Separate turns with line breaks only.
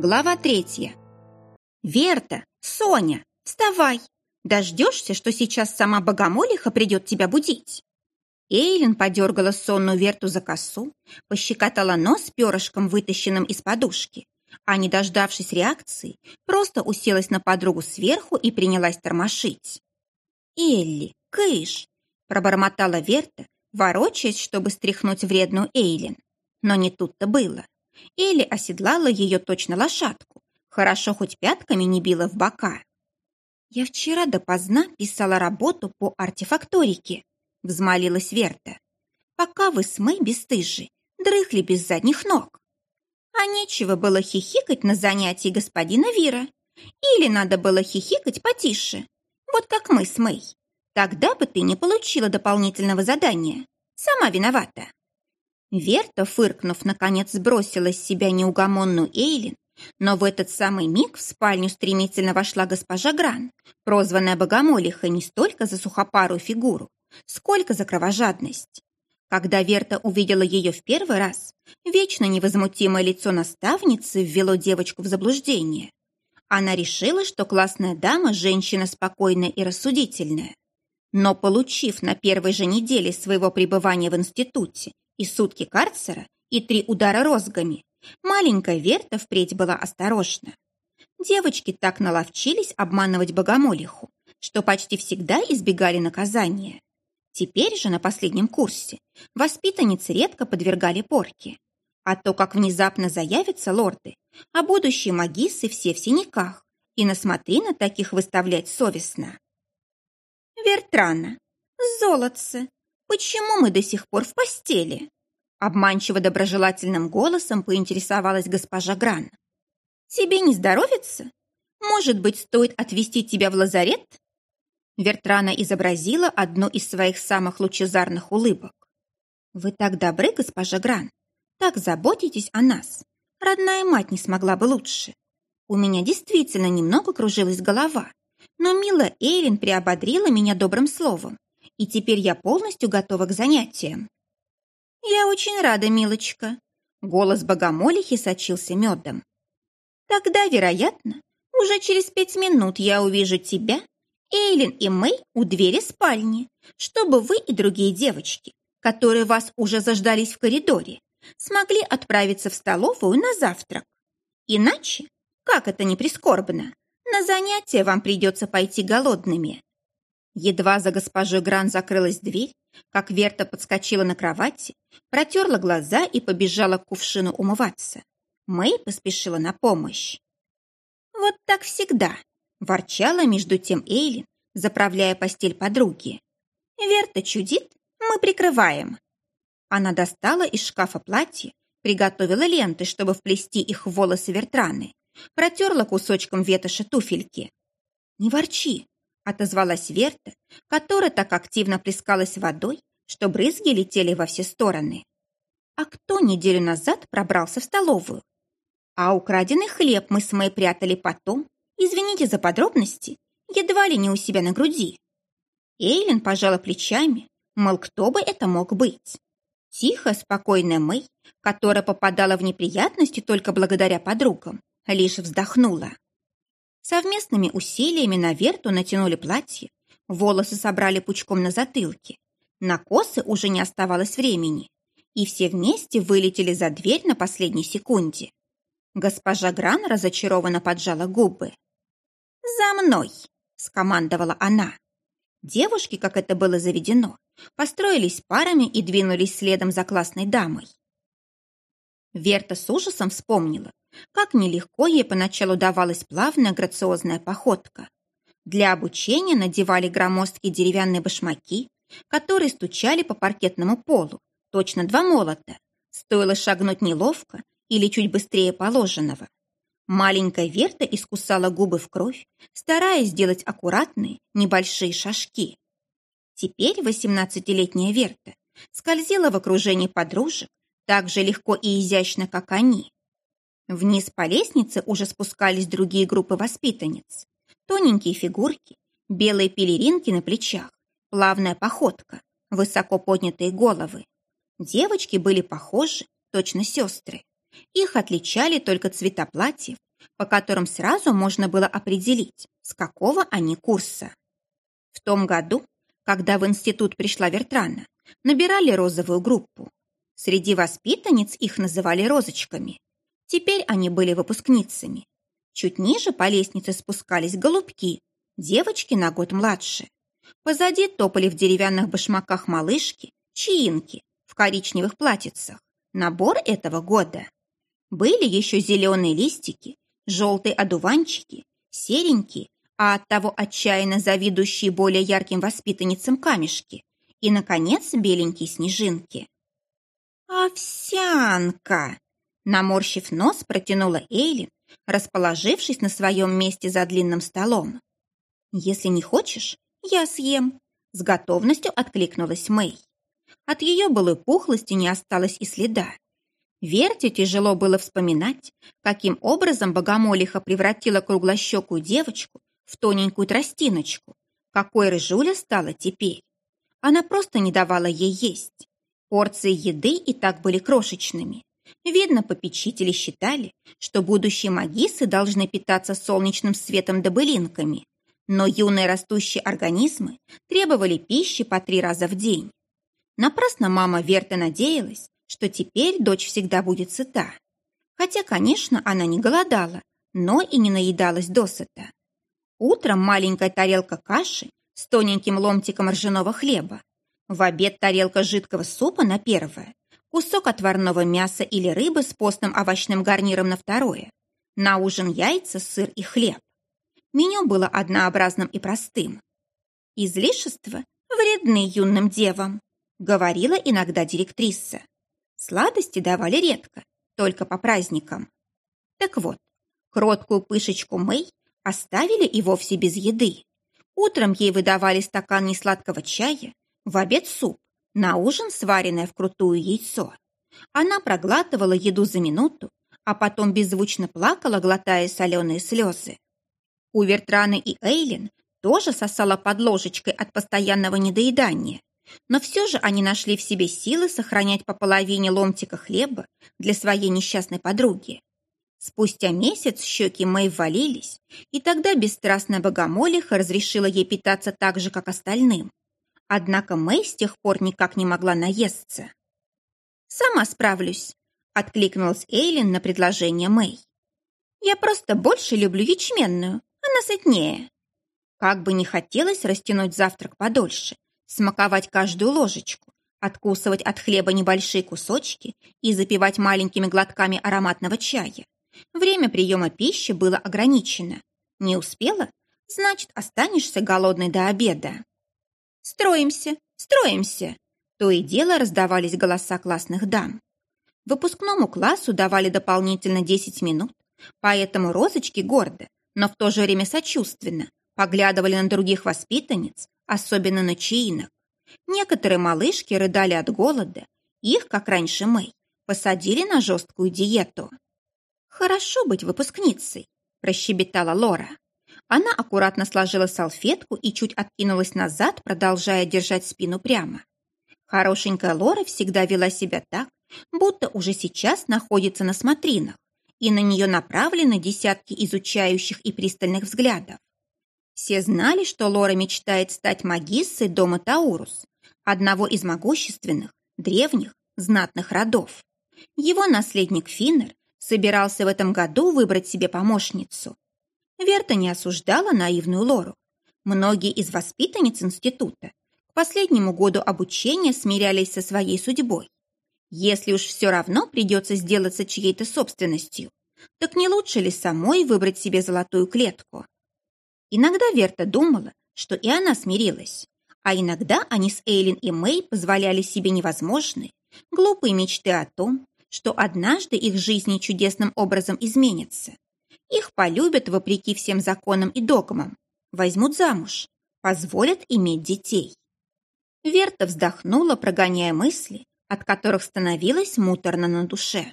Глава третья. «Верта! Соня! Вставай! Дождешься, что сейчас сама богомолиха придет тебя будить!» Эйлин подергала сонную Верту за косу, пощекотала нос перышком, вытащенным из подушки, а, не дождавшись реакции, просто уселась на подругу сверху и принялась тормошить. «Элли, кыш!» – пробормотала Верта, ворочаясь, чтобы стряхнуть вредную Эйлин. Но не тут-то было. Элли оседлала ее точно лошадку. Хорошо хоть пятками не била в бока. «Я вчера допоздна писала работу по артефакторике», — взмолилась Верта. «Пока вы с Мэй бесстыжи, дрыхли без задних ног. А нечего было хихикать на занятии господина Вира. Или надо было хихикать потише, вот как мы с Мэй. Тогда бы ты не получила дополнительного задания. Сама виновата». Верта, фыркнув, наконец сбросила с себя неугомонную Эйлин, но в этот самый миг в спальню стремительно вошла госпожа Гран, прозванная богомолихой не столько за сухопарую фигуру, сколько за кровожадность. Когда Верта увидела ее в первый раз, вечно невозмутимое лицо наставницы ввело девочку в заблуждение. Она решила, что классная дама – женщина спокойная и рассудительная. Но, получив на первой же неделе своего пребывания в институте и сутки карцера, и три удара розгами, маленькая Верта впредь была осторожна. Девочки так наловчились обманывать богомолиху, что почти всегда избегали наказания. Теперь же на последнем курсе воспитанницы редко подвергали порке. А то, как внезапно заявятся лорды, а будущие магисы все в синяках, и на смотрина таких выставлять совестно. «Вертрана, золотце, почему мы до сих пор в постели?» Обманчиво доброжелательным голосом поинтересовалась госпожа Гран. «Тебе не здоровится? Может быть, стоит отвезти тебя в лазарет?» Вертрана изобразила одну из своих самых лучезарных улыбок. «Вы так добры, госпожа Гран, так заботитесь о нас. Родная мать не смогла бы лучше. У меня действительно немного кружилась голова, но милая Эйлин приободрила меня добрым словом, и теперь я полностью готова к занятиям. «Я очень рада, милочка», — голос богомолихи сочился медом. «Тогда, вероятно, уже через пять минут я увижу тебя, Эйлин и Мэй у двери спальни, чтобы вы и другие девочки, которые вас уже заждались в коридоре, смогли отправиться в столовую на завтрак. Иначе, как это не прискорбно, на занятия вам придется пойти голодными. Едва за госпожой Гран закрылась дверь, как Верта подскочила на кровати, протерла глаза и побежала к кувшину умываться. Мэй поспешила на помощь. «Вот так всегда», – ворчала между тем Эйлин, заправляя постель подруги. «Верта чудит, мы прикрываем». Она достала из шкафа платье, приготовила ленты, чтобы вплести их в волосы Вертраны, протерла кусочком ветоши туфельки. «Не ворчи», — отозвалась Верта, которая так активно плескалась водой, что брызги летели во все стороны. «А кто неделю назад пробрался в столовую? А украденный хлеб мы с Мэй прятали потом, извините за подробности, едва ли не у себя на груди». Эйлин пожала плечами, мол, кто бы это мог быть. Тихо, спокойная Мэй, которая попадала в неприятности только благодаря подругам, лишь вздохнула. Совместными усилиями на Верту натянули платье, волосы собрали пучком на затылке. На косы уже не оставалось времени, и все вместе вылетели за дверь на последней секунде. Госпожа Гран разочарованно поджала губы. «За мной!» – скомандовала она. Девушки, как это было заведено, построились парами и двинулись следом за классной дамой. Верта с ужасом вспомнила, как нелегко ей поначалу давалась плавная грациозная походка. Для обучения надевали громоздкие деревянные башмаки, которые стучали по паркетному полу, точно два молота. Стоило шагнуть неловко или чуть быстрее положенного. Маленькая Верта искусала губы в кровь, стараясь сделать аккуратные, небольшие шажки. Теперь восемнадцатилетняя Верта скользила в окружении подружек так же легко и изящно, как они. Вниз по лестнице уже спускались другие группы воспитанниц. Тоненькие фигурки, белые пелеринки на плечах, плавная походка, высоко поднятые головы. Девочки были похожи, точно сестры. Их отличали только цвета платьев, по которым сразу можно было определить, с какого они курса. В том году, когда в институт пришла Вертрана, набирали розовую группу. Среди воспитанниц их называли розочками. Теперь они были выпускницами. Чуть ниже по лестнице спускались голубки, девочки на год младше. Позади топали в деревянных башмаках малышки, чаинки, в коричневых платьицах. Набор этого года. Были еще зеленые листики, желтые одуванчики, серенькие, а оттого отчаянно завидующие более ярким воспитанницам камешки и, наконец, беленькие снежинки. «Овсянка!» Наморщив нос, протянула Эйлин, расположившись на своем месте за длинным столом. «Если не хочешь, я съем», — с готовностью откликнулась Мэй. От ее былой пухлости не осталось и следа. Верте тяжело было вспоминать, каким образом богомолиха превратила круглощекую девочку в тоненькую тростиночку, какой рыжуля стала теперь. Она просто не давала ей есть. Порции еды и так были крошечными. Видно, попечители считали, что будущие магисы должны питаться солнечным светом да былинками, но юные растущие организмы требовали пищи по три раза в день. Напрасно мама Верта надеялась, что теперь дочь всегда будет сыта. Хотя, конечно, она не голодала, но и не наедалась досыта. Утром маленькая тарелка каши с тоненьким ломтиком ржаного хлеба, в обед тарелка жидкого супа на первое, кусок отварного мяса или рыбы с постным овощным гарниром на второе, на ужин яйца, сыр и хлеб. Меню было однообразным и простым. Излишества вредны юным девам, говорила иногда директриса. Сладости давали редко, только по праздникам. Так вот, кроткую пышечку Мэй оставили и вовсе без еды. Утром ей выдавали стакан несладкого чая, в обед суп, на ужин сваренное вкрутую яйцо. Она проглатывала еду за минуту, а потом беззвучно плакала, глотая соленые слезы. У Вертраны и Эйлин тоже сосала под ложечкой от постоянного недоедания, но все же они нашли в себе силы сохранять по половине ломтика хлеба для своей несчастной подруги. Спустя месяц щеки Мэй ввалились, и тогда бесстрастная богомолиха разрешила ей питаться так же, как остальным. Однако Мэй с тех пор никак не могла наесться. «Сама справлюсь», — откликнулась Эйлин на предложение Мэй. «Я просто больше люблю ячменную, она сытнее». Как бы не хотелось растянуть завтрак подольше, смаковать каждую ложечку, откусывать от хлеба небольшие кусочки и запивать маленькими глотками ароматного чая. Время приема пищи было ограничено. Не успела? Значит, останешься голодной до обеда. «Строимся, строимся!» То и дело раздавались голоса классных дам. Выпускному классу давали дополнительно 10 минут, поэтому розочки гордо, но в то же время сочувственно поглядывали на других воспитанниц, особенно на чаинок. Некоторые малышки рыдали от голода, их, как раньше мы, посадили на жесткую диету. «Хорошо быть выпускницей», – прощебетала Лора. Она аккуратно сложила салфетку и чуть откинулась назад, продолжая держать спину прямо. Хорошенькая Лора всегда вела себя так, будто уже сейчас находится на смотринах, и на нее направлены десятки изучающих и пристальных взглядов. Все знали, что Лора мечтает стать магиссой дома Таурус, одного из могущественных, древних, знатных родов. Его наследник Финнер собирался в этом году выбрать себе помощницу. Верта не осуждала наивную Лору. Многие из воспитанниц института к последнему году обучения смирялись со своей судьбой. Если уж все равно придется сделаться чьей-то собственностью, так не лучше ли самой выбрать себе золотую клетку? Иногда Верта думала, что и она смирилась, а иногда они с Эйлин и Мэй позволяли себе невозможные, глупые мечты о том, что однажды их жизни чудесным образом изменятся. Их полюбят вопреки всем законам и догмам, возьмут замуж, позволят иметь детей. Верта вздохнула, прогоняя мысли, от которых становилось муторно на душе.